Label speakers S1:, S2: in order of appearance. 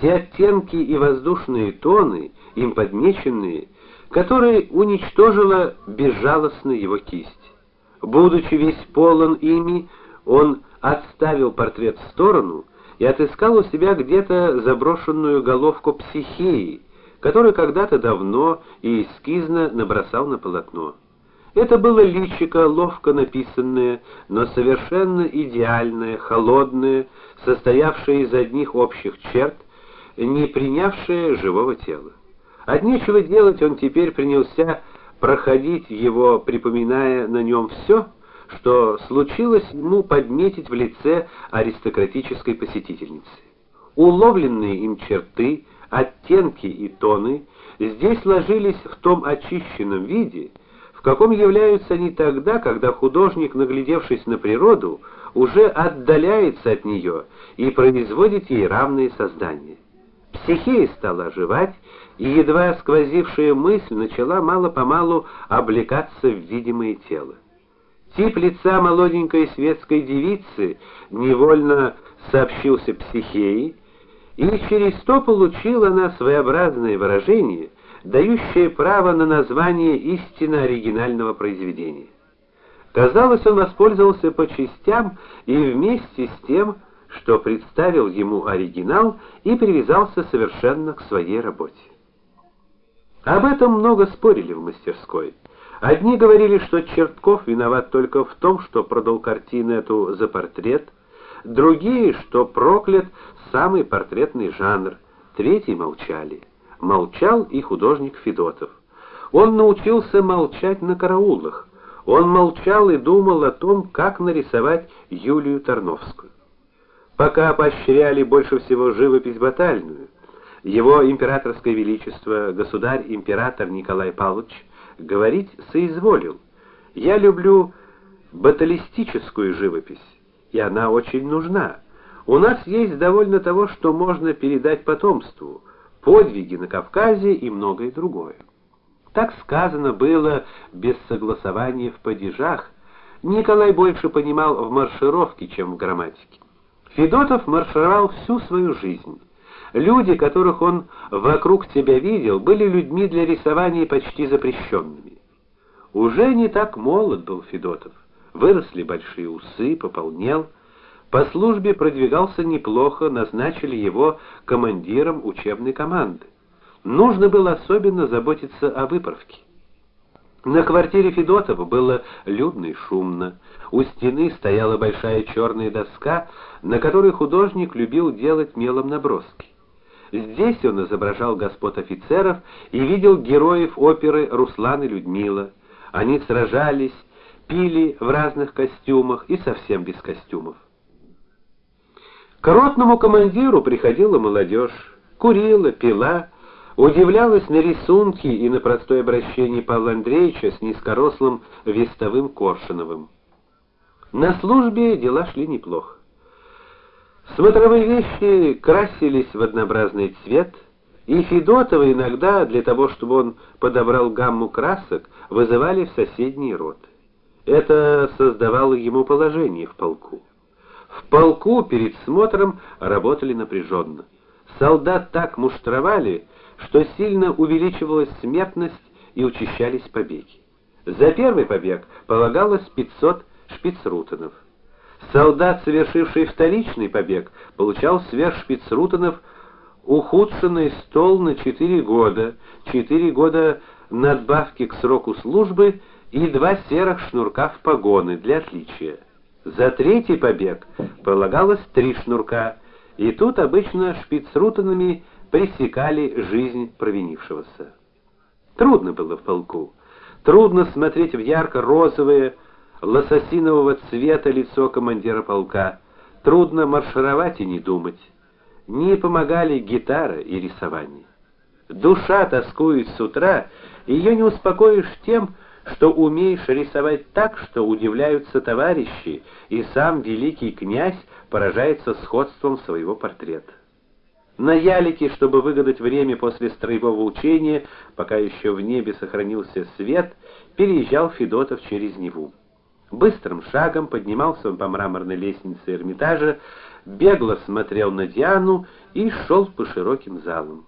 S1: те оттенки и воздушные тоны, им подмеченные, которые уничтожила безжалостно его кисть. Будучи весь полон ими, он отставил портрет в сторону и отыскал у себя где-то заброшенную головку психеи, которую когда-то давно и эскизно набросал на полотно. Это было личико, ловко написанное, но совершенно идеальное, холодное, состоявшее из одних общих черт, не принявшее живого тела. От нечего делать он теперь принялся проходить его, припоминая на нем все, что случилось ему подметить в лице аристократической посетительницы. Уловленные им черты, оттенки и тоны здесь ложились в том очищенном виде, в каком являются они тогда, когда художник, наглядевшись на природу, уже отдаляется от нее и производит ей равные создания. Психея стала оживать, и едва сквозившая мысль начала мало-помалу облекаться в видимое тело. Тип лица молоденькой светской девицы невольно сообщился психеи, и через то получила она своеобразное выражение, дающее право на название истинно оригинального произведения. Казалось, он воспользовался по частям и вместе с тем, что представил ему оригинал и привязался совершенно к своей работе. Об этом много спорили в мастерской. Одни говорили, что Чертков виноват только в том, что продал картину эту за портрет, другие, что проклят самый портретный жанр. Третьи молчали. Молчал и художник Федотов. Он научился молчать на караулах. Он молчал и думал о том, как нарисовать Юлию Тарновскую. Пока поощряли больше всего живопись батальную, его императорское величество государь-император Николай Павлович говорить соизволил: "Я люблю баталистическую живопись, и она очень нужна. У нас есть довольно того, что можно передать потомству: подвиги на Кавказе и многое другое". Так сказано было без согласования в падежах. Николай больше понимал в маршировке, чем в грамматике. Федотов маршировал всю свою жизнь. Люди, которых он вокруг себя видел, были людьми для рисования почти запрещенными. Уже не так молод был Федотов. Выросли большие усы, пополнел, по службе продвигался неплохо, назначили его командиром учебной команды. Нужно было особенно заботиться о выправке. На квартире Федотова было людно и шумно. У стены стояла большая черная доска, на которой художник любил делать мелом наброски. Здесь он изображал господ офицеров и видел героев оперы Руслан и Людмила. Они сражались, пили в разных костюмах и совсем без костюмов. К ротному командиру приходила молодежь, курила, пила, удивлялась на рисунки и на простое обращение Павла Андреевича с низкорослым вестовым Коршуновым. На службе дела шли неплохо. Смотровые вещи красились в однообразный цвет, и Федотова иногда для того, чтобы он подобрал гамму красок, вызывали в соседние роты. Это создавало ему положение в полку. В полку перед смотром работали напряженно. Солдат так муштровали, что сильно увеличивалась смертность и учащались побеги. За первый побег полагалось 500 шпицрутенов. Солдат, совершивший вторичный побег, получал сверх шпицрутенов ухудшенный стол на 4 года, 4 года надбавки к сроку службы и два серых шнурка в погоны для отличия. За третий побег полагалось три шнурка, и тут обычно шпицрутенами пресекали жизнь провинившегося. Трудно было в полку. Трудно смотреть в ярко-розовое, лососинового цвета лицо командира полка. Трудно маршировать и не думать. Не помогали гитара и рисование. Душа тоскует с утра, ее не успокоишь тем, что умеешь рисовать так, что удивляются товарищи, и сам великий князь поражается сходством своего портрета. На ялике, чтобы выгадать время после строевого учения, пока еще в небе сохранился свет, переезжал Федотов через Неву. Быстрым шагом поднимался он по мраморной лестнице Эрмитажа, бегло смотрел на Диану и шел по широким залам.